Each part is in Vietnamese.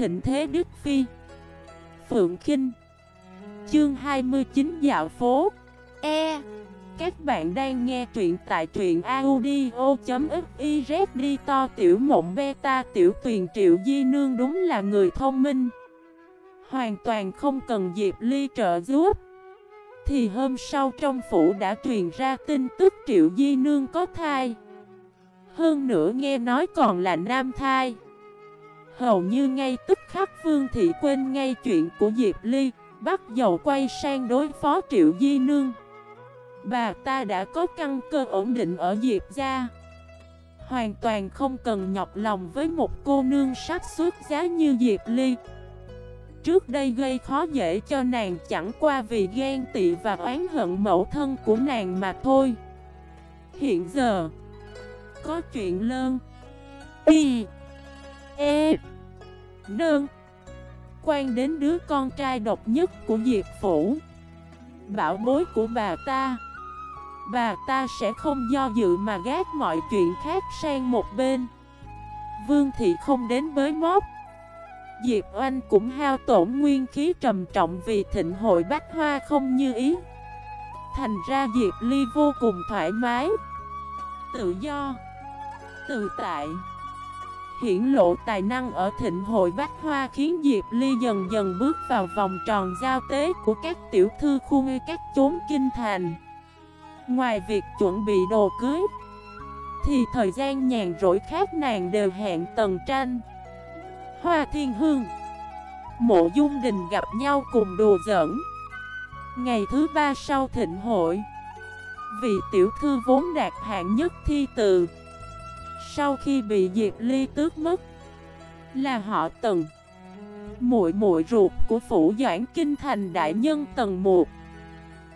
thịnh thế Đức Phi. Phượng Kinh. Chương 29 Dạo phố. E. Các bạn đang nghe truyện tại truyện audio.xyz đi to tiểu mộng beta tiểu tuyền triệu di nương đúng là người thông minh. Hoàn toàn không cần Diệp Ly trợ giúp. Thì hôm sau trong phủ đã truyền ra tin tức triệu di nương có thai. Hơn nữa nghe nói còn là nam thai. Hầu như ngay tức khắc Vương Thị quên ngay chuyện của Diệp Ly, Bắt dầu quay sang đối phó Triệu Di Nương. Bà ta đã có căn cơ ổn định ở Diệp gia. Hoàn toàn không cần nhọc lòng với một cô nương sắc xuất giá như Diệp Ly. Trước đây gây khó dễ cho nàng chẳng qua vì ghen tị và oán hận mẫu thân của nàng mà thôi. Hiện giờ, Có chuyện lơn Y E Nương. Quan đến đứa con trai độc nhất của Diệp Phủ. Bảo bối của bà ta. Bà ta sẽ không do dự mà gác mọi chuyện khác sang một bên. Vương thị không đến bới móc. Diệp Oanh cũng hao tổn nguyên khí trầm trọng vì thịnh hội bách hoa không như ý. Thành ra Diệp Ly vô cùng thoải mái. Tự do. Tự tại. Hiển lộ tài năng ở thịnh hội bách hoa khiến Diệp Ly dần dần bước vào vòng tròn giao tế của các tiểu thư khu ngư các chốn kinh thành. Ngoài việc chuẩn bị đồ cưới, thì thời gian nhàn rỗi khác nàng đều hẹn tần tranh. Hoa Thiên Hương Mộ Dung Đình gặp nhau cùng đùa giỡn Ngày thứ ba sau thịnh hội Vị tiểu thư vốn đạt hạng nhất thi từ sau khi bị Diệp Ly tước mất, Là họ Tần. Muội muội ruột của phủ doãn kinh thành đại nhân Tần Mục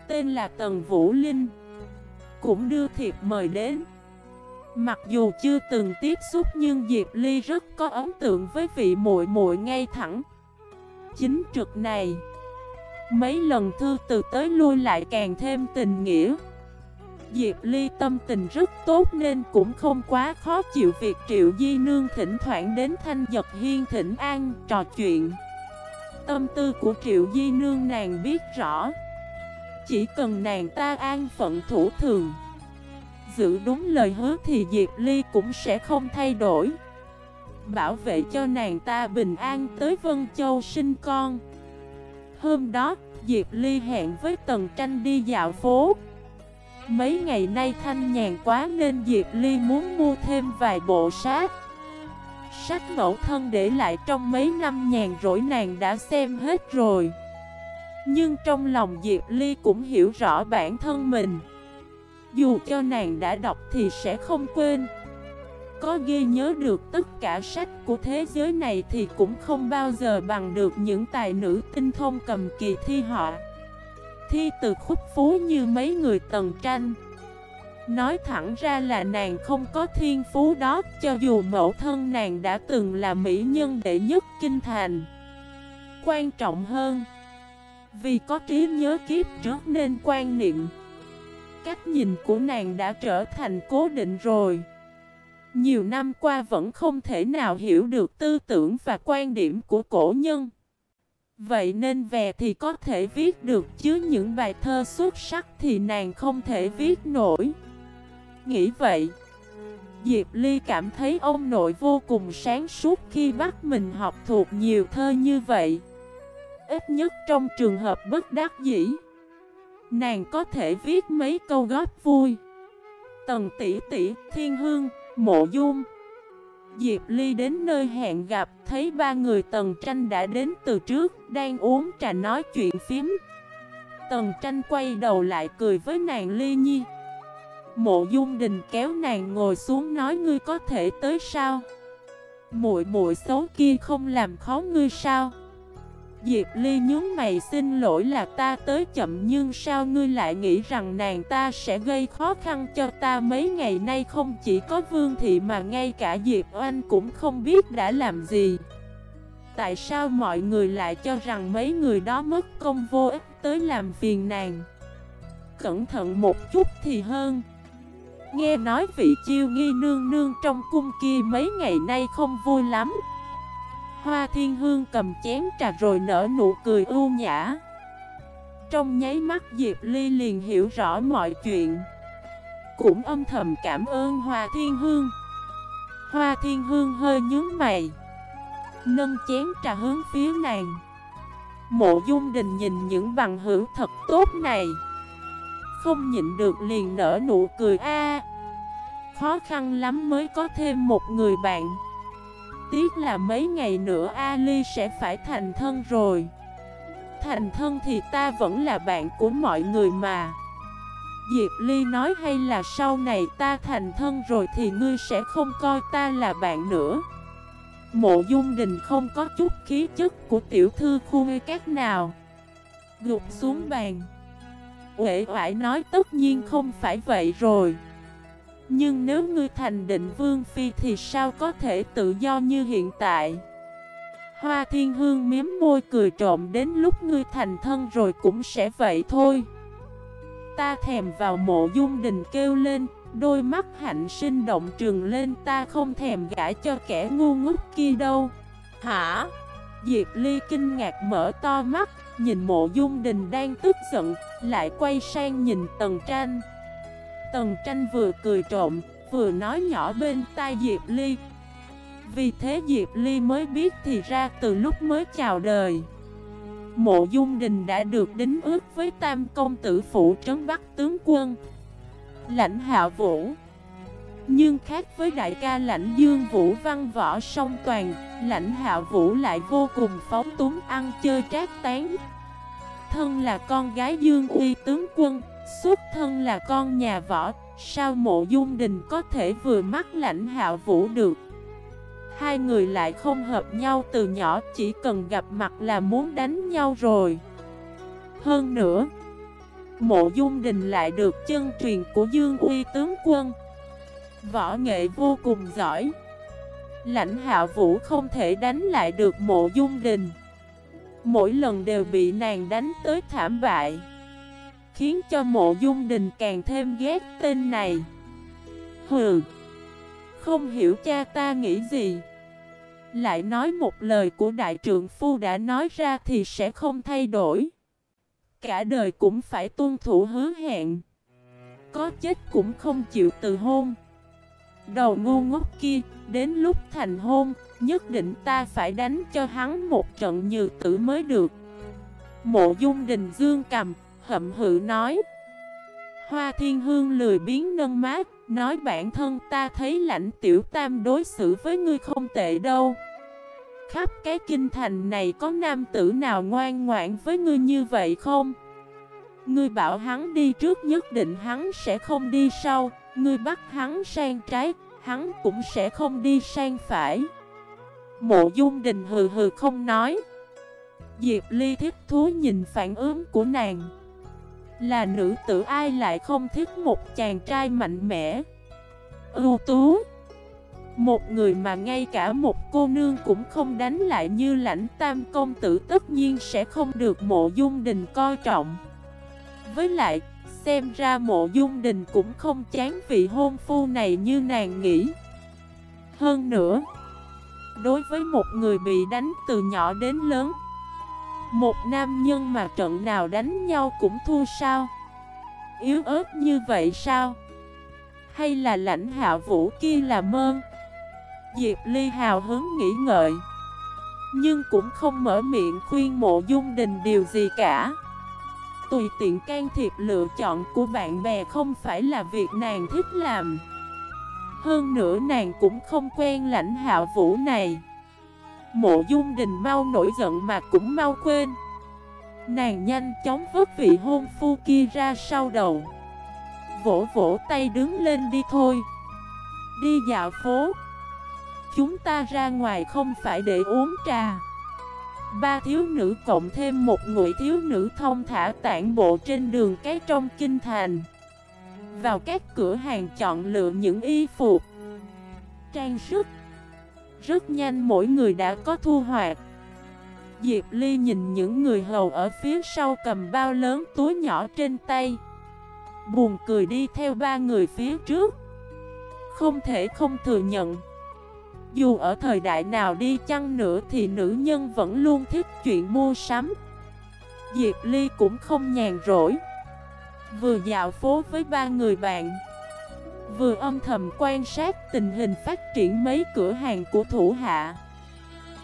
Tên là Tần Vũ Linh, Cũng đưa thiệp mời đến. Mặc dù chưa từng tiếp xúc nhưng Diệp Ly rất có ấn tượng với vị muội muội ngay thẳng. Chính trực này, Mấy lần thư từ tới lui lại càng thêm tình nghĩa. Diệp Ly tâm tình rất tốt nên cũng không quá khó chịu việc Triệu Di Nương thỉnh thoảng đến Thanh Giật Hiên thỉnh an, trò chuyện. Tâm tư của Triệu Di Nương nàng biết rõ. Chỉ cần nàng ta an phận thủ thường. Giữ đúng lời hứa thì Diệp Ly cũng sẽ không thay đổi. Bảo vệ cho nàng ta bình an tới Vân Châu sinh con. Hôm đó, Diệp Ly hẹn với Tần Tranh đi dạo phố. Mấy ngày nay thanh nhàn quá nên Diệp Ly muốn mua thêm vài bộ sách. Sách mẫu thân để lại trong mấy năm nhàn rỗi nàng đã xem hết rồi. Nhưng trong lòng Diệp Ly cũng hiểu rõ bản thân mình. Dù cho nàng đã đọc thì sẽ không quên. Có ghi nhớ được tất cả sách của thế giới này thì cũng không bao giờ bằng được những tài nữ tinh thông cầm kỳ thi họ thi từ khúc phú như mấy người tần tranh. Nói thẳng ra là nàng không có thiên phú đó, Cho dù mẫu thân nàng đã từng là mỹ nhân đệ nhất kinh thành. Quan trọng hơn, Vì có trí nhớ kiếp trước nên quan niệm, Cách nhìn của nàng đã trở thành cố định rồi. Nhiều năm qua vẫn không thể nào hiểu được tư tưởng và quan điểm của cổ nhân. Vậy nên về thì có thể viết được chứ những bài thơ xuất sắc thì nàng không thể viết nổi. Nghĩ vậy Diệp Ly cảm thấy ông nội vô cùng sáng suốt khi bắt mình học thuộc nhiều thơ như vậy. Ít nhất trong trường hợp bất đắc dĩ Nàng có thể viết mấy câu góp vui. Tần tỷ tỷ, thiên hương, mộ dung Diệp Ly đến nơi hẹn gặp, thấy ba người Tần Tranh đã đến từ trước, đang uống trà nói chuyện phím. Tần Tranh quay đầu lại cười với nàng Ly Nhi. Mộ Dung Đình kéo nàng ngồi xuống nói ngươi có thể tới sao? Muội muội xấu kia không làm khó ngươi sao? Diệp Ly nhướng mày, xin lỗi là ta tới chậm, nhưng sao ngươi lại nghĩ rằng nàng ta sẽ gây khó khăn cho ta mấy ngày nay không chỉ có Vương Thị mà ngay cả Diệp Oanh cũng không biết đã làm gì. Tại sao mọi người lại cho rằng mấy người đó mất công vô ích tới làm phiền nàng? Cẩn thận một chút thì hơn. Nghe nói vị chiêu nghi nương nương trong cung kia mấy ngày nay không vui lắm. Hoa Thiên Hương cầm chén trà rồi nở nụ cười ưu nhã. Trong nháy mắt, Diệp Ly liền hiểu rõ mọi chuyện. Cũng âm thầm cảm ơn Hoa Thiên Hương. Hoa Thiên Hương hơi nhướng mày, Nâng chén trà hướng phía nàng. Mộ Dung Đình nhìn những bằng hữu thật tốt này, Không nhịn được liền nở nụ cười a. Khó khăn lắm mới có thêm một người bạn. Tiếc là mấy ngày nữa Ali sẽ phải thành thân rồi. Thành thân thì ta vẫn là bạn của mọi người mà. Diệp Ly nói hay là sau này ta thành thân rồi thì ngươi sẽ không coi ta là bạn nữa. Mộ Dung Đình không có chút khí chất của tiểu thư khu ngây các nào. Gục xuống bàn. Uể oải nói tất nhiên không phải vậy rồi. Nhưng nếu ngươi thành định vương phi thì sao có thể tự do như hiện tại? Hoa thiên hương miếm môi cười trộm đến lúc ngươi thành thân rồi cũng sẽ vậy thôi. Ta thèm vào mộ dung đình kêu lên Đôi mắt hạnh sinh động trường lên ta không thèm gã cho kẻ ngu ngốc kia đâu. Hả? Diệp Ly kinh ngạc mở to mắt Nhìn mộ dung đình đang tức giận Lại quay sang nhìn tần tranh Tần tranh vừa cười trộm, Vừa nói nhỏ bên tai Diệp Ly. Vì thế Diệp Ly mới biết thì ra từ lúc mới chào đời. Mộ Dung Đình đã được đính ước với Tam Công Tử Phụ Trấn Bắc Tướng Quân, Lãnh Hạ Vũ. Nhưng khác với đại ca lãnh Dương Vũ Văn Võ song toàn, Lãnh Hạ Vũ lại vô cùng phóng túng ăn chơi trác tán. Thân là con gái Dương Uy Tướng Quân Xuất thân là con nhà võ, Sao mộ dung đình có thể vừa mắt lãnh Hạo vũ được? Hai người lại không hợp nhau từ nhỏ, Chỉ cần gặp mặt là muốn đánh nhau rồi. Hơn nữa, Mộ dung đình lại được chân truyền của Dương Uy tướng quân. Võ nghệ vô cùng giỏi. Lãnh hạ vũ không thể đánh lại được mộ dung đình. Mỗi lần đều bị nàng đánh tới thảm bại. Khiến cho mộ dung đình càng thêm ghét tên này. Hừ, Không hiểu cha ta nghĩ gì. Lại nói một lời của đại trượng phu đã nói ra thì sẽ không thay đổi. Cả đời cũng phải tuân thủ hứa hẹn. Có chết cũng không chịu từ hôn. Đầu ngu ngốc kia, Đến lúc thành hôn, Nhất định ta phải đánh cho hắn một trận như tử mới được. Mộ dung đình dương cầm hậm hự nói. Hoa thiên hương lười biến nâng mát Nói bản thân ta thấy lãnh tiểu tam đối xử với ngươi không tệ đâu. Khắp cái kinh thành này có nam tử nào ngoan ngoãn với ngươi như vậy không? Ngươi bảo hắn đi trước nhất định hắn sẽ không đi sau Ngươi bắt hắn sang trái, hắn cũng sẽ không đi sang phải. Mộ dung đình hừ hừ không nói. Diệp Ly thích thú nhìn phản ứng của nàng là nữ tử ai lại không thích một chàng trai mạnh mẽ? Ưu tú. Một người mà ngay cả một cô nương cũng không đánh lại như lãnh tam công tử tất nhiên sẽ không được mộ dung đình coi trọng. Với lại, xem ra mộ dung đình cũng không chán vị hôn phu này như nàng nghĩ. Hơn nữa Đối với một người bị đánh từ nhỏ đến lớn một nam nhân mà trận nào đánh nhau cũng thua sao? Yếu ớt như vậy sao? Hay là lãnh hạ vũ kia là mơn? Diệp Ly hào hứng nghĩ ngợi, Nhưng cũng không mở miệng khuyên mộ dung đình điều gì cả Tùy tiện can thiệp lựa chọn của bạn bè không phải là việc nàng thích làm Hơn nữa nàng cũng không quen lãnh hạ vũ này Mộ dung đình mau nổi giận mà cũng mau quên. Nàng nhanh chóng vứt vị hôn phu kia ra sau đầu. Vỗ vỗ tay đứng lên đi thôi. Đi dạo phố. Chúng ta ra ngoài không phải để uống trà. Ba thiếu nữ cộng thêm một người thiếu nữ thông thả tản bộ trên đường cái trong kinh thành. Vào các cửa hàng chọn lựa những y phục Trang sức rất nhanh mỗi người đã có thu hoạch. Diệp Ly nhìn những người hầu ở phía sau cầm bao lớn túi nhỏ trên tay. Buồn cười đi theo ba người phía trước. Không thể không thừa nhận, Dù ở thời đại nào đi chăng nữa thì nữ nhân vẫn luôn thích chuyện mua sắm. Diệp Ly cũng không nhàn rỗi. Vừa dạo phố với ba người bạn Vừa âm thầm quan sát tình hình phát triển mấy cửa hàng của thủ hạ.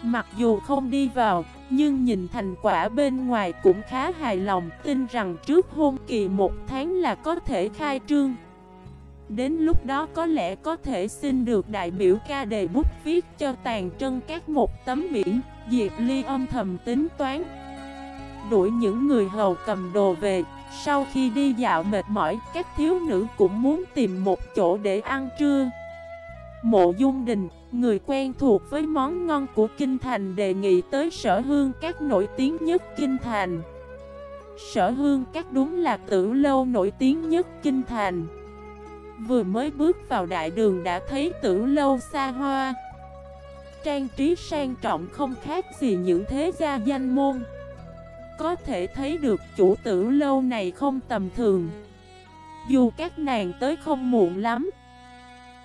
Mặc dù không đi vào, Nhưng nhìn thành quả bên ngoài cũng khá hài lòng, Tin rằng trước hôn kỳ một tháng là có thể khai trương. Đến lúc đó có lẽ có thể xin được đại biểu ca đề bút viết cho tàn trân các một tấm biển, Diệp Ly âm thầm tính toán. Đuổi những người hầu cầm đồ về. Sau khi đi dạo mệt mỏi Các thiếu nữ cũng muốn tìm một chỗ để ăn trưa. Mộ Dung Đình, người quen thuộc với món ngon của Kinh Thành đề nghị tới sở hương các nổi tiếng nhất Kinh Thành. Sở hương các đúng là tử lâu nổi tiếng nhất Kinh Thành. Vừa mới bước vào đại đường đã thấy tử lâu xa hoa. Trang trí sang trọng không khác gì những thế gia danh môn. Có thể thấy được chủ tử lâu này không tầm thường. Dù các nàng tới không muộn lắm,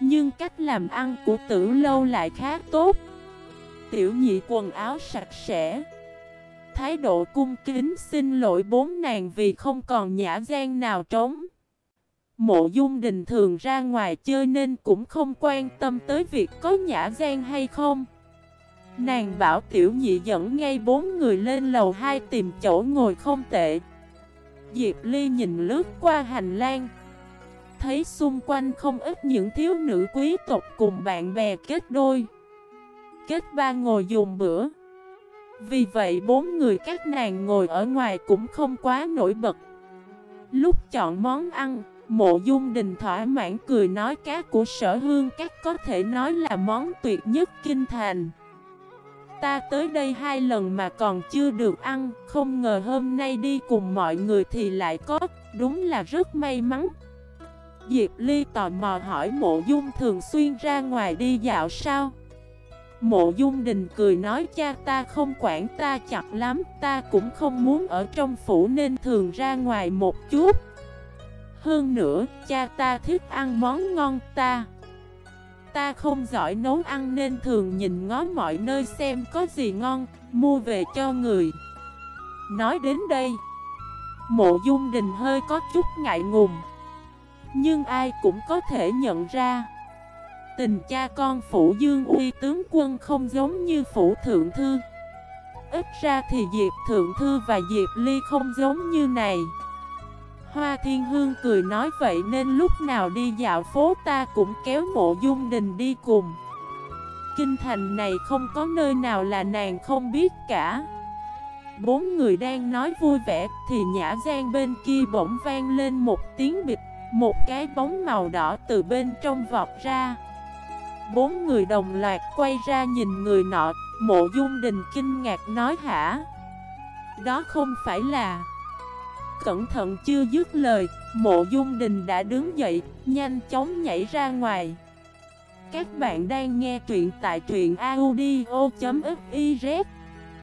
Nhưng cách làm ăn của tử lâu lại khá tốt. Tiểu nhị quần áo sạch sẽ, Thái độ cung kính xin lỗi bốn nàng vì không còn nhã gian nào trống. Mộ dung đình thường ra ngoài chơi nên cũng không quan tâm tới việc có nhã gian hay không. Nàng bảo tiểu nhị dẫn ngay bốn người lên lầu 2 tìm chỗ ngồi không tệ. Diệp Ly nhìn lướt qua hành lang, Thấy xung quanh không ít những thiếu nữ quý tộc cùng bạn bè kết đôi. Kết ba ngồi dùng bữa. Vì vậy bốn người các nàng ngồi ở ngoài cũng không quá nổi bật. Lúc chọn món ăn, Mộ dung đình thỏa mãn cười nói cá của sở hương các có thể nói là món tuyệt nhất kinh thành. Ta tới đây hai lần mà còn chưa được ăn. Không ngờ hôm nay đi cùng mọi người thì lại có. Đúng là rất may mắn. Diệp Ly tò mò hỏi mộ dung thường xuyên ra ngoài đi dạo sao? Mộ dung đình cười nói cha ta không quản ta chặt lắm. Ta cũng không muốn ở trong phủ nên thường ra ngoài một chút. Hơn nữa, cha ta thích ăn món ngon ta. Ta không giỏi nấu ăn nên thường nhìn ngó mọi nơi xem có gì ngon, mua về cho người. Nói đến đây Mộ dung đình hơi có chút ngại ngùng. Nhưng ai cũng có thể nhận ra Tình cha con phủ dương uy tướng quân không giống như phủ thượng thư. Ít ra thì Diệp Thượng Thư và Diệp Ly không giống như này. Hoa Thiên Hương cười nói vậy nên lúc nào đi dạo phố ta cũng kéo mộ dung đình đi cùng. Kinh thành này không có nơi nào là nàng không biết cả. Bốn người đang nói vui vẻ thì nhã gian bên kia bỗng vang lên một tiếng bịch, Một cái bóng màu đỏ từ bên trong vọt ra. Bốn người đồng loạt quay ra nhìn người nọ, Mộ dung đình kinh ngạc nói hả? Đó không phải là cẩn thận chưa dứt lời, mộ dung đình đã đứng dậy, nhanh chóng nhảy ra ngoài. Các bạn đang nghe truyện tại truyện audio.fif